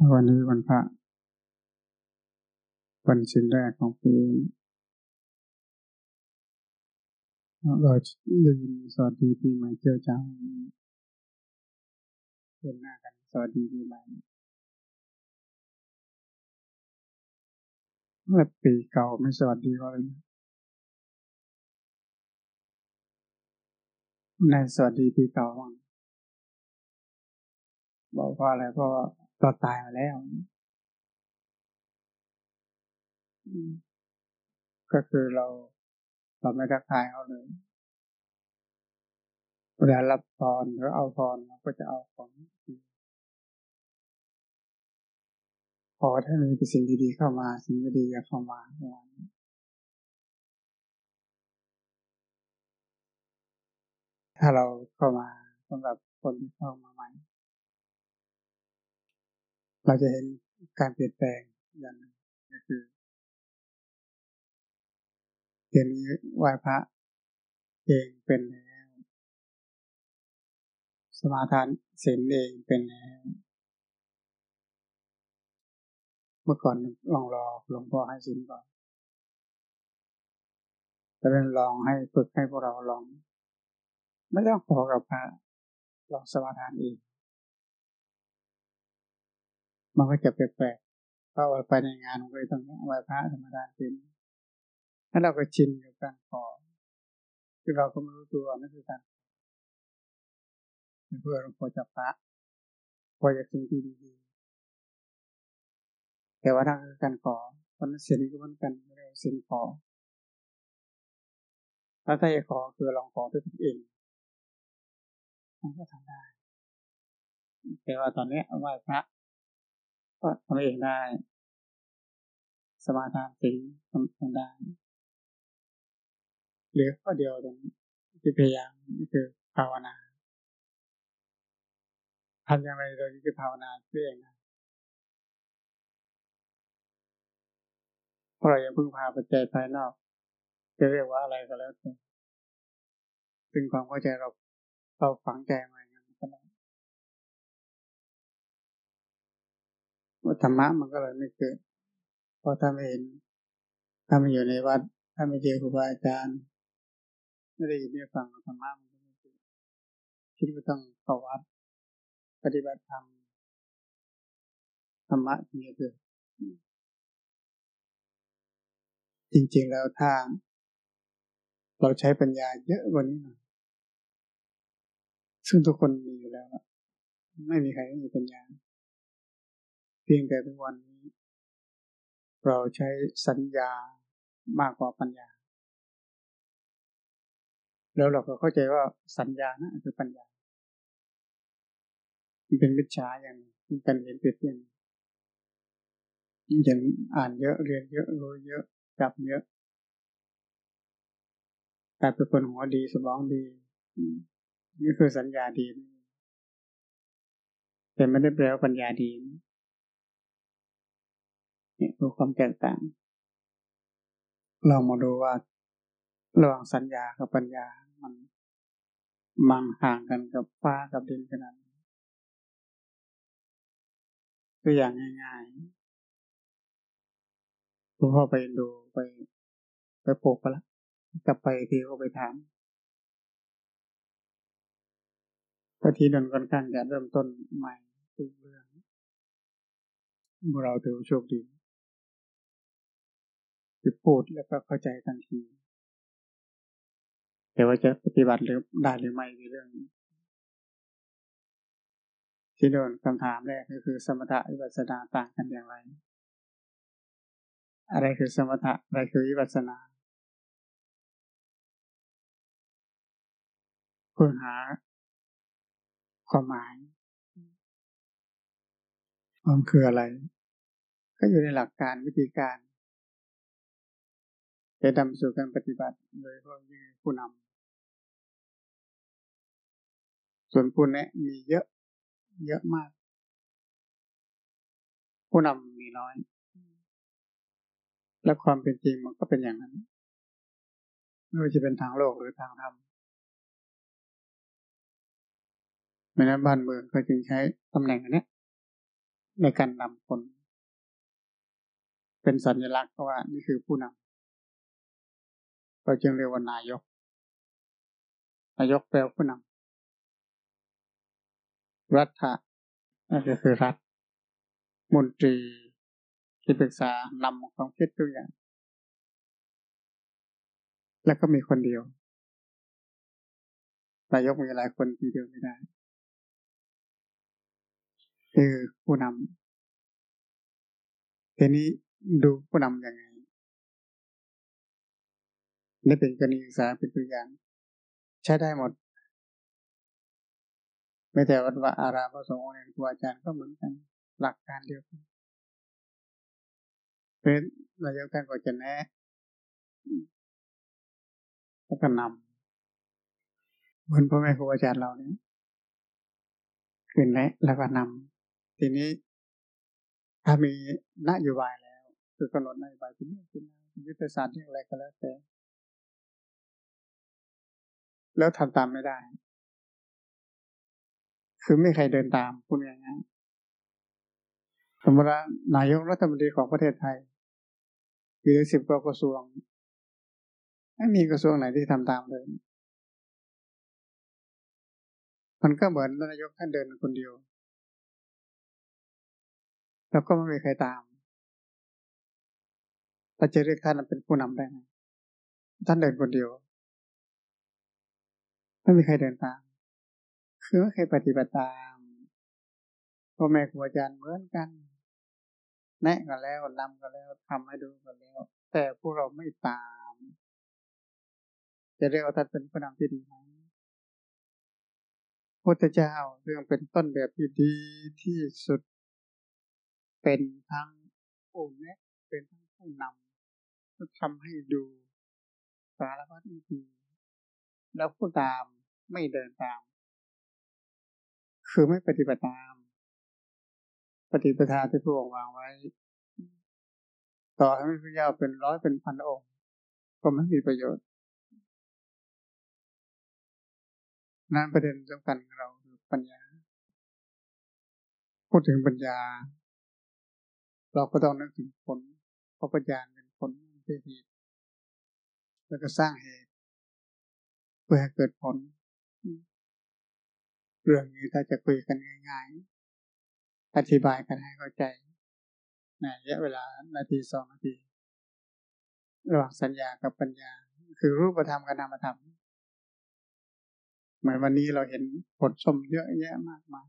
วันนี้วันพระวันสิ้นแรกของปีเราได้ยินสวัสดีปีใหม่เจ้าจังเห็นหน้ากันสวัสดีปีใหม่เมื่อปีเก่าไม่สวัสดีก็เลยในสวัสดีปีเก่าบ้างบอกว่าอะไรเพราะ เราตายมาแล้ว ก็คือเราเราไม่ทักทายเขาเลยเวลารับพรหรือเอาพรเราก็จะเอาของขอให้มีสิ่งดีๆเข้ามา สิ่งไม่ดีอย่าเข้ามาถ้าเราเข้ามาสำหรับคนที่เข้ามาใหม่ เราจะเห็นการเปลี่ยนแปลงอย่างหนึ่งก็คือเดี๋ยวนี้ไหว้พระเองเป็นแล้วสมาทานศีลเองเป็นแล้วเมื่อก่อนลองรอหลวงพ่อให้ศีลก่อนจะเป็นลองให้ฝึกให้พวกเราลอง ไม่ต้องขอกับพระลองสมาทานเอง มันก็จะแปลกๆเพราะว่าไปในงานมันก็ต้องไหว้พระธรรมดาเป็นถ้าเราก็ชินกับการขอคือเราก็ไม่รู้ตัวนั่นคือการเพื่อเราพอจะพระพอจะสิ่งที่ดีๆแต่ว่าถ้าคือการขอคนนั้นเสียก็เหมือนกันไม่ได้สิ่งขอถ้าถ้าจะขอคือลองขอด้วยตัวเองมันก็ทำได้แต่ว่าตอนนี้ไหว้พระ ก็ทำเองได้ สมาทานสิ่งทำเองได้หรือข้อเดียวตรงที่พยายามนี่คือภาวนาทำอย่างไรโดยที่ภาวนาเพื่อเองนะเพราะเรายังพึ่งพาปัจจัยภายนอก จะเรียกว่าอะไรก็แล้วแต่ซึ่งความเข้าใจเราเราฝังใจมาอย่างนั้นก็ได้ว่า ธรรมะมันก็เลยไม่เกิด เพราะถ้าไม่เห็น ถ้าไม่อยู่ในวัด ถ้าไม่เจอครูบาอาจารย์ ไม่ได้ยินได้ฟังธรรมะมันก็ไม่เกิดคิดว่าต้องเข้าวัด ปฏิบัติธรรมธรรมะถึงจะเกิดจริงๆแล้วถ้าเราใช้ปัญญาเยอะกว่านี้หน่อยซึ่งทุกคนมีอยู่แล้ว ไม่มีใครไม่มีปัญญา พียงแต่ทุกวันนี้ เราใช้สัญญามากกว่าปัญญา แล้วเราก็เข้าใจว่าสัญญานะคือปัญญา มันเป็นวิชาอย่างมันเป็นเห็นผิดอย่างอย่างอ่านเยอะเรียนเยอะรู้เยอะจับเยอะกลายเป็นคนหัวดีสมองดีนี่คือสัญญาดี แต่ไม่ได้แปลว่าปัญญาดีนี่ คือความแตกต่าง เรามาดูว่า ระหว่างสัญญากับปัญญา มันมันห่างกันกับฟ้ากับดินขนาดตัวอย่างง่ายๆคุณพ่อไปดูไปไปปลูกไปละกลับไปทีก็ไปถามพอทีนันค่อนข้างจะเริ่มต้นใหม่ทุกเรื่อง เราถือโชคดี คือพูดแล้วก็เข้าใจทันที แต่ว่าจะปฏิบัติหรือได้หรือไม่ในเรื่องที่โดนคำถามแรกก็คือ สมถะวิปัสสนาต่างกันอย่างไร อะไรคือสมถะอะไรคือวิปัสสนาเพื่อหาความหมายมันคืออะไร ก็อยู่ในหลักการวิธีการ จะนำสู่การปฏิบัติโดยเฉพาะยิ่งผู้นำส่วนผู้แนะมีเยอะ เยอะมาก ผู้นำมีน้อย และความเป็นจริงมันก็เป็นอย่างนั้น ไม่ว่าจะเป็นทางโลกหรือทางธรรมไม่นั้นบ้านเมืองก็จึงใช้ตำแหน่งอันนี้ในการนำคน เป็นสัญลักษณ์ว่านี่คือผู้นำ เราจึงเรียกว่านายก นายกแปลผู้นำรัฐะนั่นก็คือรัฐ มนตรีที่ปรึกษานำความคิดตัวอย่าง แล้วก็มีคนเดียวนายกมีหลายคนทีเดียวไม่ได้ คือผู้นำทีนี้ดูผู้นำยังไง นี่เป็นกรณีศึกษาเป็นตัวอย่าง ใช้ได้หมด ไม่แต่วัดว่าอารามพระสงฆ์เนี่ยครูอาจารย์ก็เหมือนกันหลักการเดียวกันเป็นนายกท่านก็จะแนะแล้วก็นำเหมือนพ่อแม่ครูอาจารย์เราเนี่ยคือแนะแล้วก็นำทีนี้ถ้ามีนโยบายแล้ว คือกำหนดนโยบายเป็นเรื่องเป็นราวยุทธศาสตร์ที่อะไรก็แล้วแต่ แล้วทำตามไม่ได้ คือไม่ใครเดินตามพูดง่ายๆสมมตินายกรัฐมนตรีของประเทศไทยมีสิบกว่ากระทรวง ไม่มีกระทรวงไหนที่ทำตามเลย มันก็เหมือนนายกท่านเดินคนเดียว แล้วก็ไม่มีใครตามเราจะเรียกท่านเป็นผู้นำได้ไหมท่านเดินคนเดียว ไม่มีใครเดินตาม คือไม่เคยปฏิบัติตามพ่อแม่ครูอาจารย์เหมือนกัน แนะกันแล้วนำกันแล้วทำให้ดูกันแล้ว แต่พวกเราไม่ตาม จะเรียกว่าท่านเป็นผู้นำที่ดีไหมพุทธเจ้าเรื่องเป็นต้นแบบที่ดีที่สุด เป็นทั้งผู้แนะเป็นทั้งผู้นำก็ทำให้ดูสารพัดวิธีแล้วผู้ตาม ไม่เดินตาม คือไม่ปฏิบัติตาม ปฏิปทาที่พระองค์วางไว้ ต่อให้พระเจ้าเป็นร้อยเป็นพันองค์ ก็ไม่มีประโยชน์ นั่นประเด็นสำคัญของเราคือปัญญา พูดถึงปัญญา เราก็ต้องนึกถึงผลเพราะปัญญาเป็นผลเป็นเหตุแล้วก็สร้างเหตุเพื่อให้เกิดผล เรื่องนี้ถ้าจะคุยกันง่าย ๆ อธิบายกันให้เข้าใจในระยะเวลานาทีสองนาที ระหว่างสัญญากับปัญญา คือรูปธรรมกับนามธรรม เหมือนวันนี้เราเห็นผลส้มเยอะแยะมากมาย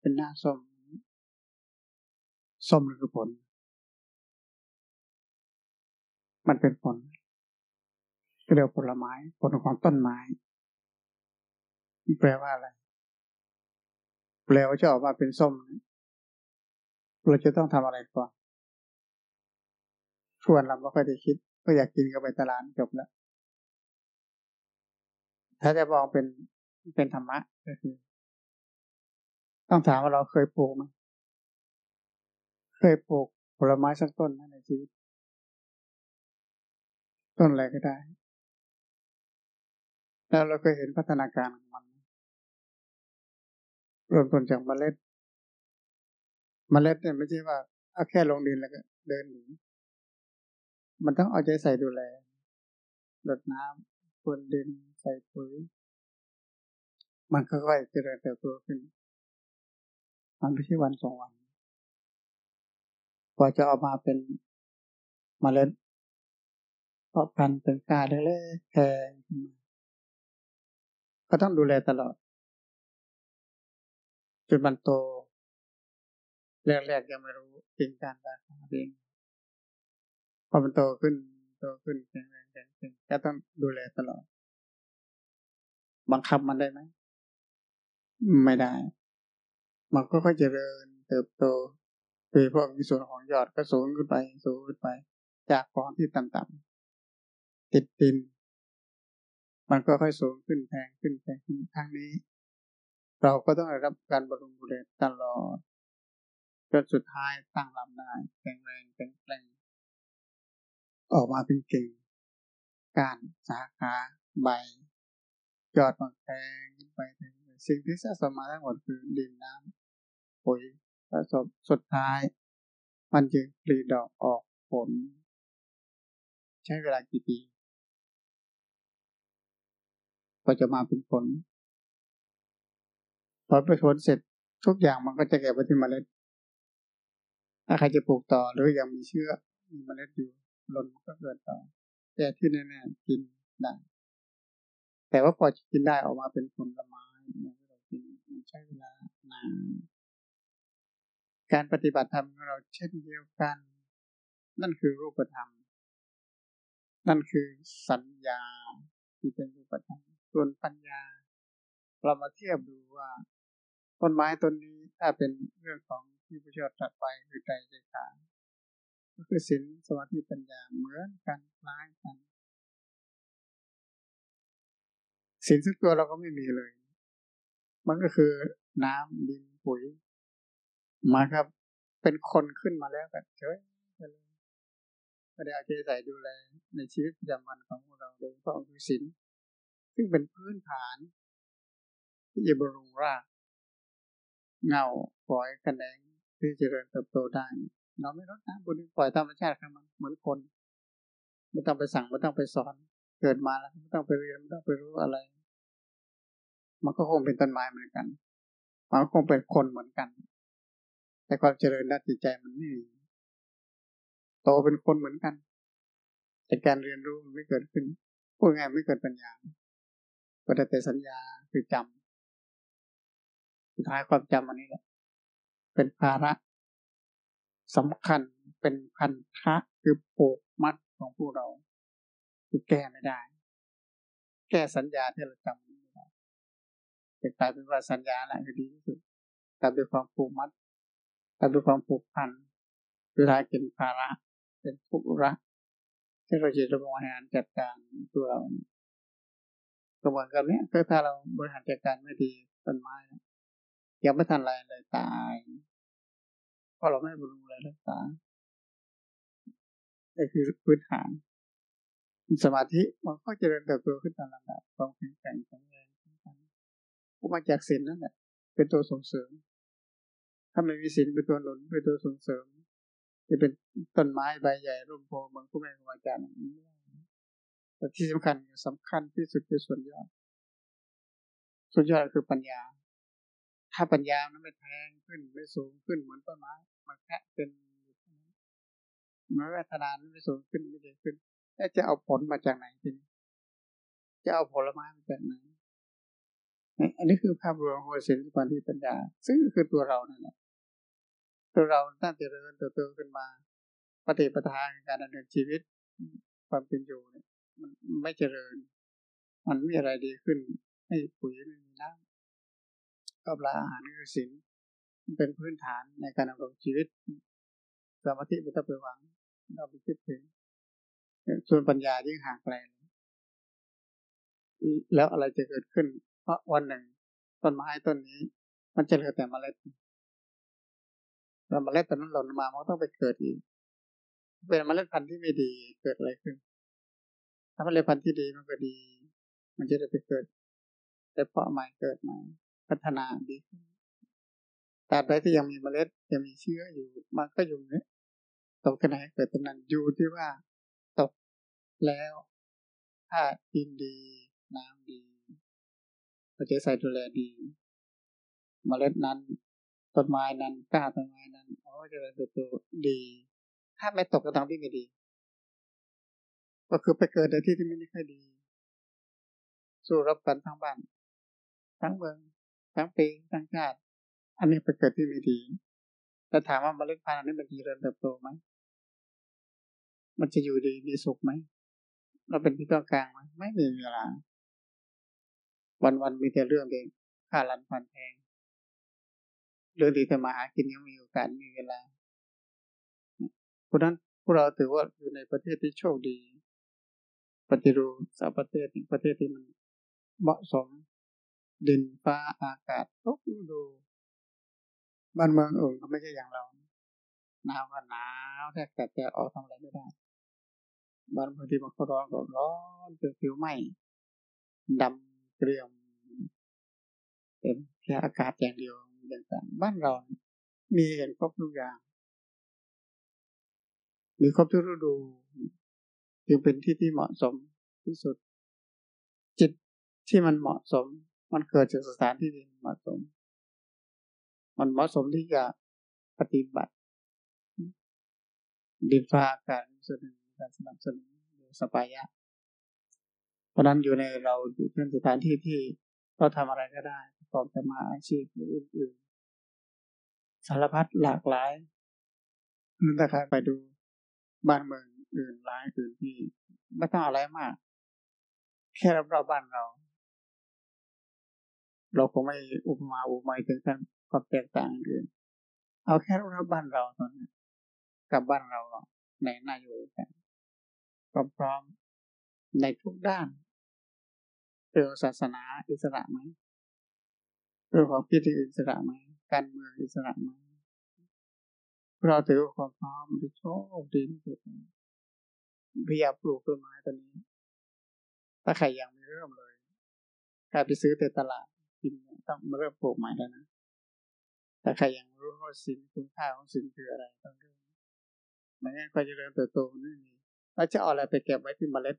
เป็นหน้าส้มส้มคือผล มันเป็นผลเรียกผลไม้ ผลของต้นไม้ แปลว่าอะไร แปลว่าจะออกมาเป็นส้ม เราจะต้องทำอะไรก่อนชวนเราไม่ค่อยได้คิด ก็อยากกินก็ไปตลาดจบแล้ว ถ้าจะมองเป็นเป็นธรรมะก็คือ ต้องถามว่าเราเคยปลูกไหมเคยปลูกผลไม้สักต้นในชีวิต ต้นอะไรก็ได้ แล้วเราเคยเห็นพัฒนาการของมัน เริ่มต้นจากเมล็ด เมล็ดเนี่ยไม่ใช่ว่าเอาแค่ลงดินแล้วก็ เดินหนีมันต้องเอาใจใส่ดูแลรดน้ำพรวนดินใส่ปุ๋ยมันค่อยๆเจริญเติบโตขึ้น มันไม่ใช่วันสองวันกว่าจะออกมาเป็นมเมล็ดเพาะพันธุ์เป็นกาเล็กๆแทงก็ต้องดูแลตลอด จนมันโต แรกๆยังไม่รู้จริงการรักษาเองพอมันโตขึ้นโตขึ้นแข็งแรงแข็งแรงก็ต้องดูแลตลอด บังคับมันได้ไหมไม่ได้ มันก็ค่อยเจริญเติบโตโดยพวกในส่วนของยอดก็สูงขึ้นไป สูงขึ้นไป จากของที่ต่ำๆติดดิน มันก็ค่อยสูงขึ้นแพงขึ้นแพงขึ้นทางนี้ เราก็ต้องได้รับการบำรุงดูแลตลอดจนสุดท้ายตั้งลำได้แข็งแรงแข็งแรงออกมาเป็นเก่งการสาขาใบยอดมันแทงขึ้นไปถึงสิ่งที่สะสมมาทั้งหมดคือดินน้ำปุ๋ยประสบสุดท้าย มันจึงปลีดอกออกผล ใช้เวลากี่ปีก็จะมาเป็นผล พอไปผลเสร็จทุกอย่างมันก็จะเก็บไว้ที่เมล็ด ถ้าใครจะปลูกต่อหรือยังมีเชื้อมีเมล็ดอยู่หล่นก็เกิดต่อ แต่ที่แน่ๆกินได้แต่ว่าพอจะกินได้ออกมาเป็นผลไม้เนี่ยเรากินมันใช้เวลานานการปฏิบัติธรรมของเราเช่นเดียวกัน นั่นคือรูปธรรม นั่นคือสัญญาที่เป็นรูปธรรมส่วนปัญญา เรามาเทียบดูว่า ต้นไม้ต้นนี้ถ้าเป็นเรื่องของที่พระเจ้าตรัสไปคือใจใจขาก็คือศีลสมาธิปัญญาเหมือนกันคล้ายกันศีลทุกตัวเราก็ไม่มีเลย มันก็คือน้ำดินปุ๋ย มาครับ เป็นคนขึ้นมาแล้วกันเฉยไปเลยไม่ได้เอาใจใส่ดูแลในชีวิตประจำวันของเราโดยเฉพาะคือศีลซึ่งเป็นพื้นฐานที่จะบำรุงราก เงาปล่อยกันแดงที่จเจริญเติบโตได้ เราไม่รดน้ำบนปล่อยธรรมชาติของมันเหมือนคนไม่ต้องไปสั่งไม่ต้องไปสอน เกิดมาแล้วไม่ต้องไปเรียนไม่ต้องไปรู้อะไร มันก็คงเป็นต้นไม้เหมือนกันมันก็คงเป็นคนเหมือนกัน แต่ความเจริญด้านจิตใจมันไม่โตเป็นคนเหมือนกัน แต่การเรียนรู้มันไม่เกิดขึ้นพูดง่ายไม่เกิดปัญญาก็ได้แต่สัญญาคือจำ สุดท้ายความจำอันนี้แหละเป็นภาระสำคัญเป็นพันธะคือโปกมัดของพวกเราคือแก้ไม่ได้ แก้สัญญาที่เราจำไม่ได้จะกลายเป็นว่าสัญญาแหละคือดีที่สุดกลายเป็นความผูกมัดกลายเป็นความผูกพันสุดท้ายเป็นภาระ เป็นภุระที่เราจะบริหารจัดการตัวเรากระบวนการนี้ถ้าเราบริหารจัดการไม่ดีต้นไม้ ยังไม่ทันไรเลยตายเพราะเราไม่บำรุงเลยรักษานี่คือพื้นฐาน สมาธิมันก็จะเริญเติบโตขึ้นตามลำดับความแข็งแกร่งแข็งแรงก็มาจากศีลนั่นแหละเป็นตัวส่งเสริม ถ้าไม่มีศีลเป็นตัวหนุนเป็นตัวส่งเสริม จะเป็นต้นไม้ใบใหญ่ร่มโพเหมือนผู้แม่ครูอาจารย์ไม่ได้แต่ที่สำคัญสำคัญที่สุดคือส่วนยอดส่วนยอดคือปัญญา ถ้าปัญญานั้นไม่แทงขึ้นไม่สูงขึ้นเหมือนต้นไม้มันแค่เป็นมันวัฒนาไม่สูงขึ้นไม่ดีขึ้น แล้วจะเอาผลมาจากไหนทีนี้จะเอาผลไม้มาจากไหนอันนี้คือภาพรวมของศีลสมาธิปัญญา ซึ่งคือตัวเรานั่นแหละตัวเราตั้งแต่เริ่มเติบโตขึ้นมาปฏิปทาการดำเนินชีวิต ความเป็นอยู่เนี่ยมันไม่เจริญ มันไม่มีอะไรดีขึ้นให้ปุ๋ยไม่มีน้ำ ก็ปลาอาหารคือสินเป็นพื้นฐานในการดำรงชีวิต สมาธิไม่ต้องไปหวังเราไปคิดถึงส่วนปัญญายิ่งห่างไกลแล้วอะไรจะเกิดขึ้น เพราะวันหนึ่งต้นไม้ต้นนี้ มันจะเหลือแต่เมล็ดแล้วเมล็ดตอนนั้นหล่นมามันต้องไปเกิดอีกเป็นเมล็ดพันธุ์ที่ไม่ดีเกิดอะไรขึ้น ถ้าเมล็ดพันธุ์ที่ดีมันก็ดี มันจะได้ไปเกิดแต่เพาะใหม่เกิดใหม่ พัฒนาดีขึ้นตราบใดที่ยังมีเมล็ดยังมีเชื้ออยู่มันก็อยู่เนี่ยตกที่ไหนเกิดตรงนั้นอยู่ที่ว่าตกแล้วถ้าดินดีน้ำดีเราจะใส่ดูแลดี เมล็ดนั้นต้นไม้นั้นกล้าต้นไม้นั้นโอ้จะเป็นตัวดี ถ้าไม่ตกก็ต้องที่ไม่ดี ก็คือไปเกิดในที่ที่ไม่ได้ค่อยดี สู้รับกันทั้งบ้านทั้งเมือง ทั้งปีทั้งชาติอันนี้ไปเกิดที่ไม่ดีแต่ถามว่าเมล็ดพันธุ์อันนี้มันดีเริญเติบโตไหมมันจะอยู่ดีมีสุขไหมเราเป็นที่ต้องกลางไหมไม่มีเวลา วันวันมีแต่เรื่องเองค่ารันพันแพงเรื่องที่จะมาหากินยังมีโอกาสมีเวลาเพราะนั้นพวกเราถือว่าอยู่ในประเทศที่โชคดี ปฏิรูปสาประเทศประเทศที่มันเหมาะสม ดินฟ้าอากาศทุกฤดูบ้านเมืองอื่นก็ไม่ใช่อย่างเราหนาวก็หนาวแทบแต่แต่ออกทำอะไรไม่ได้บ้านเมืองที่มันก็ร้อนก็ร้อนจนผิวไหม้ดำเกลียมเป็นแค่อากาศอย่างเดียวอย่างต่างบ้านเรามีเห็นครบทุกอย่างมีครบทุกฤดูจึงเป็นที่ที่เหมาะสมที่สุด จิตที่มันเหมาะสม มันเกิดจากสถานที่ที่เหมาะสม มันเหมาะสมที่จะปฏิบัติดินฟ้าอากาศส่วนหนึ่งการสนับสนุนโดยสปายะ เพราะนั้นอยู่ในเราอยู่เป็นสถานที่ที่เราทำอะไรก็ได้ประกอบสมาอาชีพอื่นๆสารพัดหลากหลายนั่นถ้าใครไปดูบ้านเมืองอื่นหลายอื่นที่ไม่ต้องอะไรมาก แค่รอบๆบ้านเรา เราคงไม่อุปมาอุปไมยถึงกันความแตกต่างอื่นเอาแค่รอบๆบ้านเราตอนนี้กับบ้านเราในน่าอยู่กันพร้อมในทุกด้านเรื่องศาสนาอิสระไหมเรื่องของพิธีอิสระไหมการเมืองอิสระไหมเราถือความพร้อมที่โชคดีที่สุดพยายามปลูกต้นไม้ต้นนี้ ถ้าใครยังไม่เริ่มเลยใครไปซื้อแต่ตลาด ต้องมาเริ่มปลูกใหม่แล้วนะถ้าใครยังรู้ว่าสินคุณค่าของสินคืออะไรต้องเริ่มไม่งั้นก็จะเริ่มเติบโตไม่มีเราจะเอาอะไรไปเก็บไว้ที่เมล็ด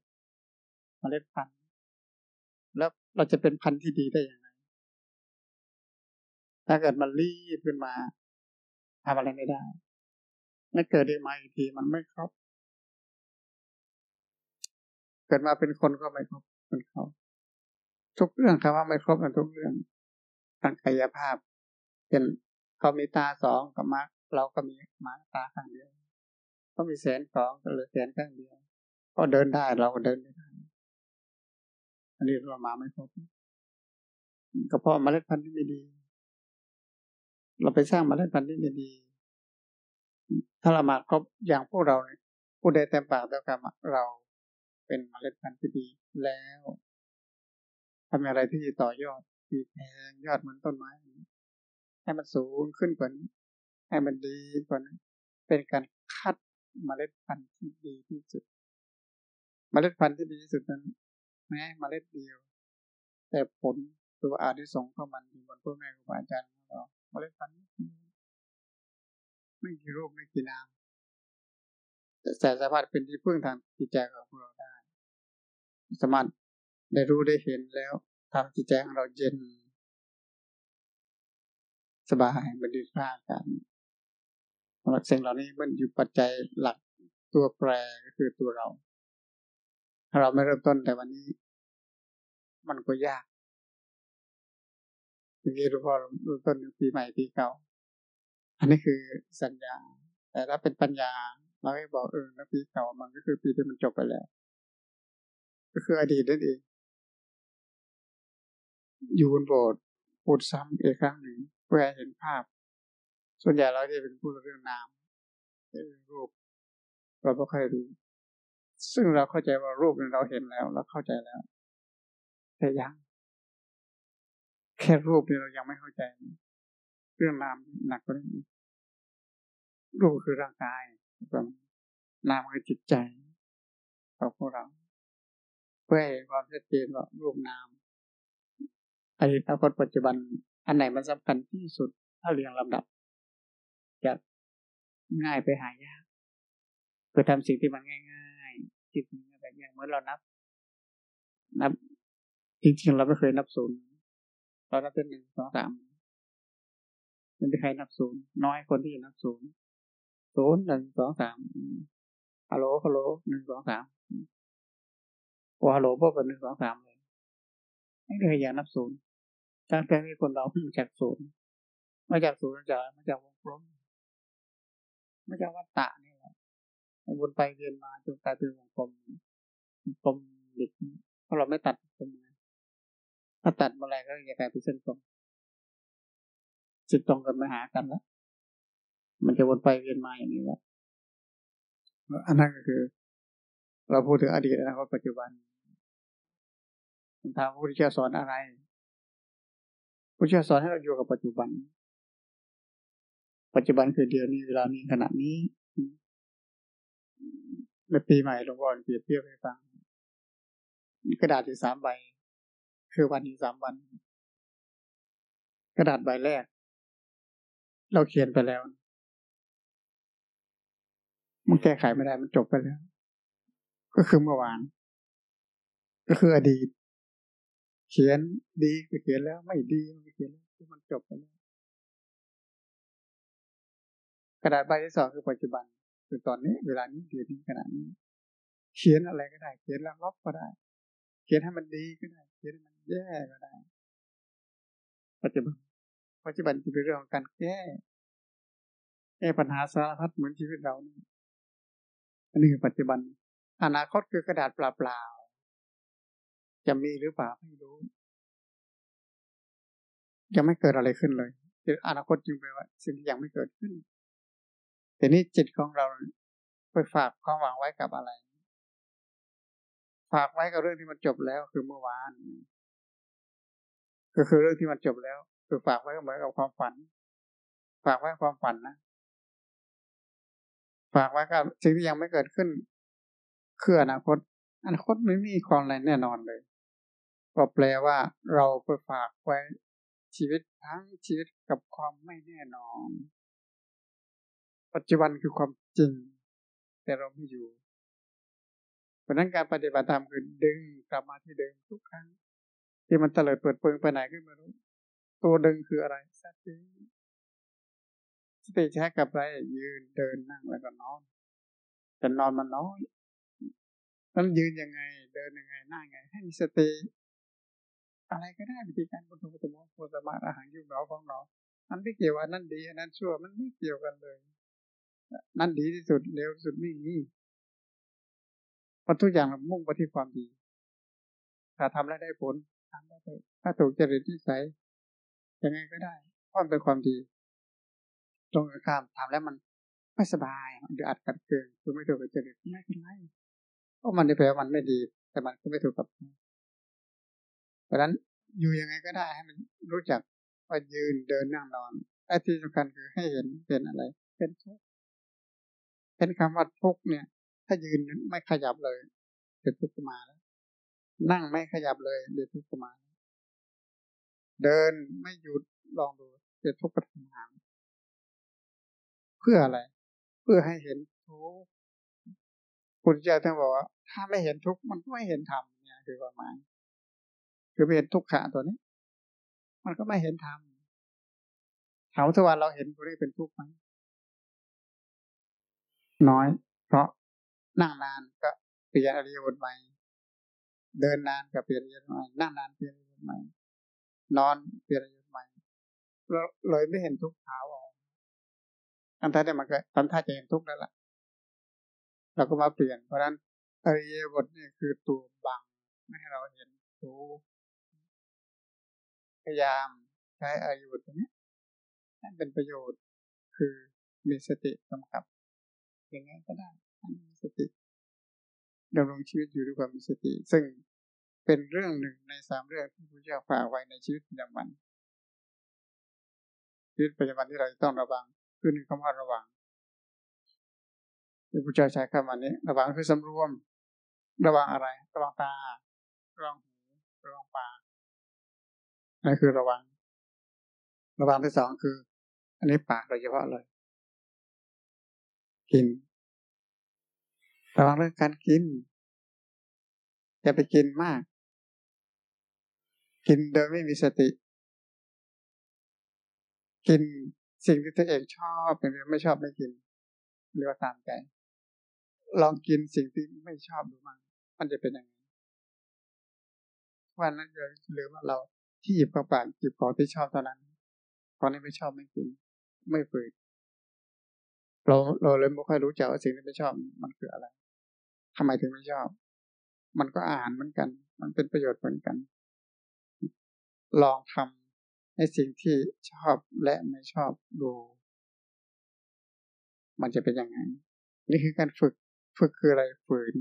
เมล็ดพันธุ์แล้วเราจะเป็นพันธุ์ที่ดีได้อย่างไรถ้าเกิดมันรีบขึ้นมาทำอะไรไม่ได้ไม่เกิดได้มาอีกทีมันไม่ครบเกิดมาเป็นคนก็ไม่ครบเป็นเขาทุกเรื่องคำว่าไม่ครบกันทุกเรื่อง ทางกายภาพเป็นเขามีตาสองกับมาเราก็มีมาตาข้างเดียวเขามีแสนสองก็เหลือแสนข้างเดียวก็เดินได้เราก็เดินได้อันนี้เรามาไม่ครบก็เพราะเมล็ดพันธุ์ที่ไม่ดี เราไปสร้างเมล็ดพันธุ์ที่ไม่ดี ถ้าเรามาครบอย่างพวกเราเนี่ยผู้ใดเต็มปากเต็มคำเราเป็นเมล็ดพันธุ์ที่ดีแล้วทำอะไรที่ต่อยอด ที่แทงยอดเหมือนต้นไม้ ให้มันสูงขึ้นกว่านี้ ให้มันดีกว่านี้เป็นการคัดเมล็ดพันธุ์ที่ดีที่สุด เมล็ดพันธุ์ที่ดีที่สุดนั้นแม้เมล็ดเดียว แต่ผลตัวอาที่ส่งเข้ามันอยู่บนพ่อแม่ครูอาจารย์ของเราเมล็ดพันธุ์ไม่กี่รูปไม่กี่นามแต่สามารถเป็นที่พึ่งทางจิตใจของพวกเราได้ สามารถได้รู้ได้เห็นแล้ว ทำจิตใจของเราเย็น สบายบริสุทธิ์กันสำหรับสิ่งเหล่านี้มันอยู่ปัจจัยหลักตัวแปรก็คือตัวเรา ถ้าเราไม่เริ่มต้นแต่วันนี้ มันก็ยากอย่างนี้รู้พอเริ่มต้นปีใหม่ปีเก่า อันนี้คือสัญญา แต่ถ้าเป็นปัญญา เราให้บอกเออแล้วปีเก่ามันก็คือปีที่มันจบไปแล้ว ก็คืออดีตนั่นเอง อยู่บนโบสถ์พูดซ้ำอีกครั้งหนึ่งเพื่อเห็นภาพ ส่วนใหญ่เราจะเป็นผู้เรื่องนามเรื่องรูป เราไม่ค่อยรู้ซึ่งเราเข้าใจว่ารูปนั้นเราเห็นแล้วเราเข้าใจแล้ว แต่ยังแค่รูปนี่เรายังไม่เข้าใจ เรื่องนามหนักกว่านี้รูปคือร่างกายนามคือจิตใจของพวกเรา เพื่อให้ความชัดเจนว่ารูปนาม อดีตอนาคตปัจจุบันอันไหนมันสำคัญที่สุดถ้าเรียงลำดับจะง่ายไปหายากเพื่อทำสิ่งที่มันง่ายๆจิตมันแบบอย่างเมื่อเรานับ นับ จริงๆเราไม่เคยนับศูนย์เรานับเป็นหนึ่งสองสามมันเป็นใครนับศูนย์น้อยคนที่นับศูนย์ศูนย์หนึ่งสองสามฮัลโหลฮัลโหลหนึ่งสองสามพอฮัลโหลพวกกันหนึ่งสองสามเลยไม่เคยอยากนับศูนย์ ตั้งแต่มีคนเรามาจากศูนย์มาจากศูนย์มาจากมาจากวงกลมมาจากวัฏฏะนี่แหละวนไปเวียนมาจนกลายเป็นวงกลมกลมเด็กเพราะเราไม่ตัดตรงนี้ถ้าตัดเมื่อไรก็จะกลายเป็นเส้นตรงจุดตรงกันมาหากันแล้วมันจะวนไปเวียนมาอย่างนี้แหละอันนั้นก็คือ เราพูดถึงอดีตอนาคตปัจจุบันคำถามพระพุทธเจ้าสอนอะไร พระพุทธเจ้าสอนให้เราอยู่กับปัจจุบัน ปัจจุบันคือเดือนนี้เวลานี้ขณะนี้ในปีใหม่หลวงพ่อเปรียบเทียบให้ฟังกระดาษที่สามใบ คือวันที่สามวัน กระดาษใบแรก เราเขียนไปแล้ว มันแก้ไขไม่ได้มันจบไปแล้ว ก็คือเมื่อวาน ก็คืออดีต เขียนดีก็เขียนแล้ว ไม่ดีมันเขียนแล้วมันจบไปแล้วกระดาษใบที่สองคือปัจจุบันคือตอนนี้ เวลานี้เดี๋ยวนี้ขณะนี้ เขียนอะไรก็ได้ เขียนแล้วลบก็ได้ เขียนให้มันดีก็ได้ เขียนให้มันแย่ก็ได้ ปัจจุบันปัจจุบันจะเป็นเรื่องของการแก้แก้ปัญหาสารพัดเหมือนชีวิตเรานี่อันนี้คือปัจจุบัน อนาคตคือกระดาษเปล่า จะมีหรือเปล่าไม่รู้ ยังไม่เกิดอะไรขึ้นเลยอนาคตจึงแปลว่า สิ่งที่ยังไม่เกิดขึ้น แต่นี้จิตของเราไปฝากความหวังไว้กับอะไร ฝากไว้กับเรื่องที่มันจบแล้วคือเมื่อวาน ก็คือเรื่องที่มันจบแล้ว คือฝากไว้เหมือนกับความฝัน ฝากไว้ความฝันนะ ฝากไว้กับสิ่งที่ยังไม่เกิดขึ้น คืออนาคตอนาคตไม่มีความอะไรแน่นอนเลย ก็แปลว่าเราไปฝากไว้ชีวิตทั้งชีวิตกับความไม่แน่นอน ปัจจุบันคือความจริง แต่เราไม่อยู่ เพราะนั้นการปฏิบัติธรรมคือดึงกลับมาที่เดิมทุกครั้ง ที่มันเตลิดเปิดเปิงไปไหนขึ้นมารู้ ตัวดึงคืออะไรสติสติใช้กับอะไรยืนเดินนั่งแล้วก็นอนแต่นอนมันน้อยมันยืนยังไง เดินยังไงนั่งยังไง ให้มีสติ อะไรก็ได้วิธีการพุทโธพุทโธพุทโธมาอาหารยุ่งเราของเรามันไม่เกี่ยวว่านั่นดีอันนั้นชั่วมันไม่เกี่ยวกันเลย นั่นดีที่สุดเร็วที่สุดไม่มีเพราะทุกอย่างมันมุ่งไปที่ความดี ถ้าทำแล้วได้ผลทำได้ถ้าถูกจริตที่ใสยังไงก็ได้เพราะมันเป็นความดี ตรงกันข้ามทำแล้วมันไม่สบายมันดืออัดกัดเกินคือไม่ถูกกับจริตไม่เป็นไรเพราะมันในแปลว่ามันไม่ดี แต่มันก็ไม่ถูกกับ เพราะนั้นอยู่ยังไงก็ได้ให้มันรู้จักว่ายืนเดินนั่งนอนไอ้ที่สำคัญคือให้เห็นเป็นอะไร เป็นทุกข์เป็นคำว่าทุกเนี่ย ถ้ายืนไม่ขยับเลยเดี๋ยวทุกข์มาแล้วนั่งไม่ขยับเลยเดี๋ยวทุกข์มา เดินไม่หยุดลองดูเดี๋ยวทุกข์ทำงานเพื่ออะไร เพื่อให้เห็นทุกข์คุณเจ้าท่านบอกว่า ถ้าไม่เห็นทุกข์มันก็ไม่เห็นธรรมเนี่ยคือความหมาย คือไม่เห็นทุกขะตัวนี้ มันก็ไม่เห็นธรรมถามทุกวันเราเห็นตัวนี้เป็นทุกข์ไหมน้อย เพราะนั่งนานก็เปลี่ยนอริยบทใหม่ เดินนานก็เปลี่ยนอริยบทใหม่นั่งนานเปลี่ยนอริยบทใหม่นอนเปลี่ยนอริยบทใหม่เราเลยไม่เห็นทุกข์เท้าออกทันท้ายแต่มันก็ทันท้ายจะเห็นทุกข์แล้วล่ะเราก็มาเปลี่ยนเพราะฉะนั้นอริยบทนี่คือตัวบังไม่ให้เราเห็นทุกข์ พยายามใช้อริยบทตัวนี้ให้เป็นประโยชน์คือมีสติกำกับยังไงก็ได้มีสติดำรงชีวิตอยู่ด้วยความมีสติ ซึ่งเป็นเรื่องหนึ่งในสามเรื่องที่พระเจ้าฝากไว้ในชีวิตประจำวันชีวิตประจำวันที่เราต้องระวังคือหนึ่งคำว่าระวังที่พระเจ้าใช้คำวันนี้ ระวังคือสำรวม ระวังอะไร ระวังตา ระวังหู ระวังปาก นั่นคือระวัง ระวังที่สองคือ อันนี้ปากโดยเฉพาะเลย กิน ระวังเรื่องการกิน อย่าไปกินมาก กินโดยไม่มีสติ กินสิ่งที่ตัวเองชอบอย่างนี้ไม่ชอบไม่กิน หรือว่าตามใจ ลองกินสิ่งที่ไม่ชอบดูมั้งมันจะเป็นยังไงวันนั้นเราหรือว่าเรา ที่หยิบเข้าปากหยิบของที่ชอบเท่านั้นของที่ไม่ชอบไม่กิน ไม่ฝืนเราเราเลยไม่ค่อยรู้จักว่าสิ่งที่ไม่ชอบมันคืออะไรทำไมถึงไม่ชอบ มันก็อ่านเหมือนกัน มันเป็นประโยชน์เหมือนกัน ลองทำในสิ่งที่ชอบและไม่ชอบดู มันจะเป็นยังไง นี่คือการฝึก ฝึกคืออะไรฝืน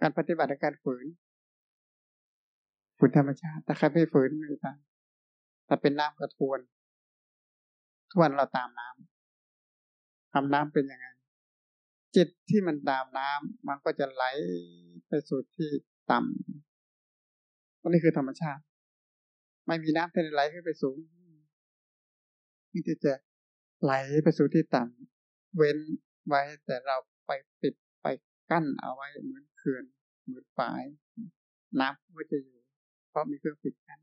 การปฏิบัติการฝืน ฝืนธรรมชาติ แต่ใครไม่ฝืนไม่ตามแต่เป็นน้ำกระทวน ทุกวันเราตามน้ำทำน้ำเป็นยังไง จิตที่มันตามน้ำมันก็จะไหลไปสู่ที่ต่ำนี่คือธรรมชาติ ไม่มีน้ำที่ไหลขึ้นไปสูงมีแต่จะไหลไปสู่ที่ต่ำเว้นไว้แต่เราไปปิดไปกั้นเอาไว้เหมือนเขื่อนเหมือนฝาย น้ำก็จะอยู่ ราะมีเครื่องปิดกั้น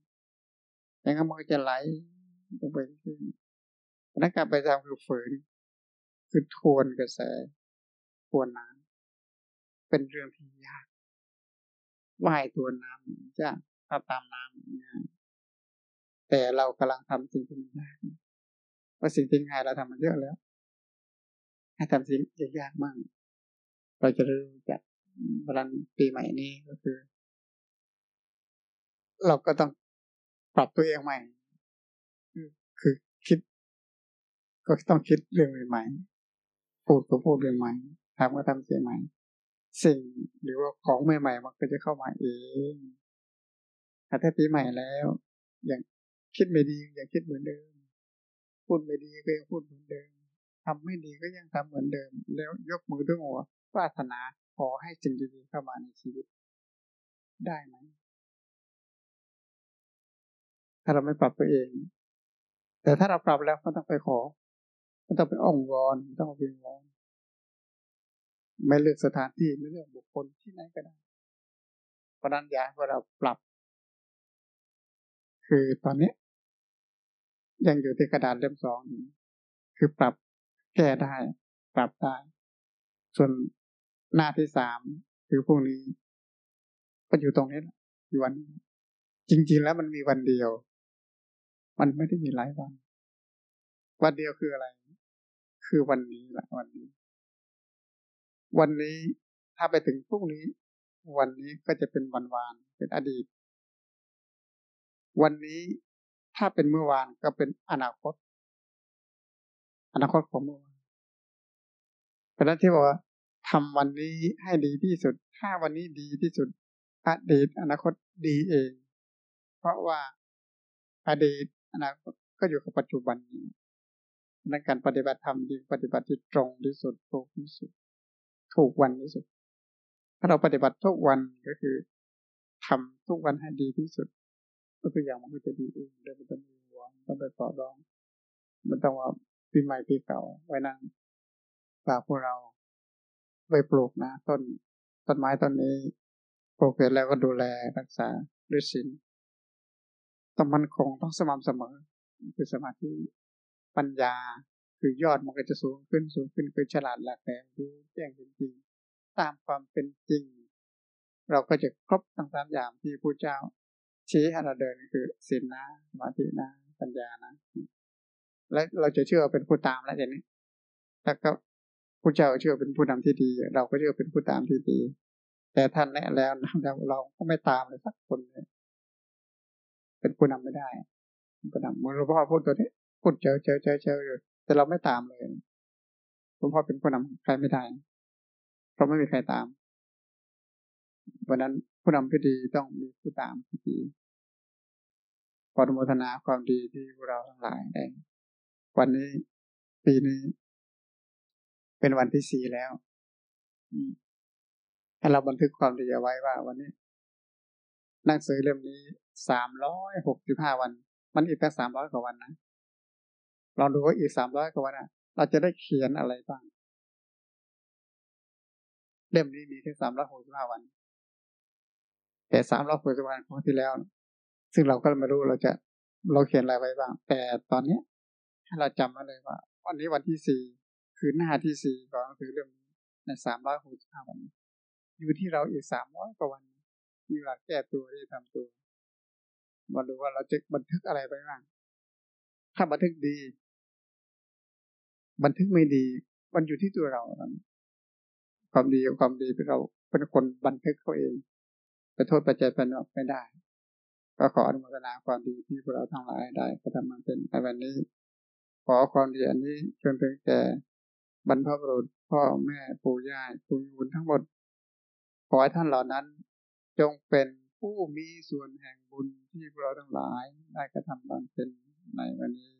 อย่างนั้นมันก็จะไหลลงไปเรื่อยๆนักการไปทำคือฝืน คือทวนกระแสทวนน้ำเป็นเรื่องที่ยากว่ายทวนน้ำจะถ้าตามน้ำง่ายแต่เรากำลังทำสิ่งที่มันยากว่าสิ่งที่ง่ายเราทำมันเยอะแล้วให้ทำสิ่งยากมากเราจะรู้จักวันปีใหม่นี้ก็คือ เราก็ต้องปรับตัวเองใหม่ คือคิด ก็ต้องคิดเรื่องใหม่พูดก็พูดเรื่องใหม่ทำก็ทำเสียใหม่ สิ่งหรือว่าของใหม่ๆมันก็จะเข้ามาเองถ้าปีใหม่แล้ว อย่างคิดไม่ดีอย่างคิดเหมือนเดิม พูดไม่ดีก็ยังพูดเหมือนเดิมทำไม่ดีก็ยังทำเหมือนเดิม แล้วยกมือด้วยหัวปรารถนาขอให้สิ่งดีๆเข้ามาในชีวิต ได้ไหม ถ้าเราไม่ปรับตัวเอง แต่ถ้าเราปรับแล้วก็ต้องไปขอก็ต้องไปอ้องวอนต้องไปวิงวอนไม่เลือกสถานที่ไม่เลือกบุคคลที่ไหนก็ได้เพราะนั้นอยากว่าเราปรับ คือตอนนี้ ยังอยู่ที่กระดาษเล่มสองคือปรับแก้ได้ ปรับได้ ส่วนหน้าที่สามคือพวกนี้ ก็อยู่ตรงนี้และอยู่วันนี้จริง ๆ แล้วมันมีวันเดียว มันไม่ได้มีหลายวัน วันเดียวคืออะไร คือวันนี้แหละวันนี้ วันนี้ถ้าไปถึงพรุ่งนี้ วันนี้ก็จะเป็นวันวานเป็นอดีต วันนี้ถ้าเป็นเมื่อวานก็เป็นอนาคต อนาคตของเมื่อวานเพราะนั้นที่บอกว่าทำวันนี้ให้ดีที่สุด ถ้าวันนี้ดีที่สุด อดีตอนาคตดีเอง เพราะว่าอดีต อนาคตก็อยู่กับปัจจุบันนี้ในการปฏิบัติธรรมดีปฏิบัติที่ตรงที่สุดถูกที่สุด ถูกวันที่สุด ถ้าเราปฏิบัติทุกวันก็คือทำทุกวันให้ดีที่สุดก็ตัวอย่างมันก็จะดีเองเดินไปตมีหวังต้องไปต่อรองมันต้องว่าปีใหม่ปีเก่าไว้นั่งฝากพวกเราไปปลูกนะต้นต้นไม้ต้นนี้ปลูกเสร็จแล้วก็ดูแลรักษาด้วยศีล ต้องมันคงต้องสม่ำเสมอ คือสมาธิปัญญาคือยอดมันก็จะสูงขึ้นสูงขึ้นคือฉลาดหลักแหลมรู้แจ้งจริงตามความเป็นจริง เราก็จะครบทั้งสามอย่างที่พระเจ้า ชี้ให้เราเดินคือศีลนะสมาธินะปัญญานะ และเราจะเชื่อเป็นผู้ตามแล้วอย่างนี้แล้วก็ผู้เจ้าเชื่อเป็นผู้นำที่ดี เราก็เชื่อเป็นผู้ตามที่ดี แต่ท่านแนะแล้วแล้วเราก็ไม่ตามเลยสักคนเลย เป็นผู้นำไม่ได้ผู้นำหมือนหลวงพ่อพูดตัวนี้พูดเจอเจอเจอเจออยู่แต่เราไม่ตามเลยหลวงพ่อเป็นผู้นำใครไม่ได้เพราะไม่มีใครตามวันนั้นผู้นำที่ดีต้องมีผู้ตามที่ดีขออนุโมทนาความดีที่พวกเราทั้งหลายได้วันนี้ปีนี้ เป็นวันที่สี่แล้วให้เราบันทึกความดีเอาไว้ว่า วันนี้หนังสือเล่มนี้ สามร้อยหกสิบห้าวัน มันอีกแค่สามร้อยกว่าวันนะลองดูว่าอีกสามร้อยกว่าวันอะ เราจะได้เขียนอะไรบ้าง เล่มนี้มีแค่สามร้อยหกสิบห้าวัน แต่สามร้อยหกสิบวันของที่แล้ว ซึ่งเราก็ไม่รู้เราจะเราเขียนอะไรไว้บ้าง แต่ตอนเนี้ยให้เราจำไว้เลยว่า วันนี้วันที่สี่คือหน้าที่สี่ของหนังสือเล่มนี้ในสามร้อยหกสิบห้าวัน อยู่ที่เราอีกสามร้อยกว่าวันมีเวลาแก้ตัวที่ทำตัว มาดูว่าเราจะบันทึกอะไรไปบ้าง ถ้าบันทึกดี บันทึกไม่ดี มันอยู่ที่ตัวเรา ความดีกับความดีเป็นเราเป็นคนบันทึกเขาเองไปโทษปัจจัยภายนอกไม่ได้ ก็ขออนุโมทนาความดีที่พวกเราทั้งหลายได้กระทำมาเป็นในวันนี้ ขอความดีอันนี้จนถึงแก่บรรพบุรุษพ่อแม่ปู่ย่าคุณบุญทั้งหมด ขอให้ท่านเหล่านั้น จงเป็นผู้มีส่วนแห่ง ที่พวกเราทั้งหลายได้กระทำบางเป็นในวันนี้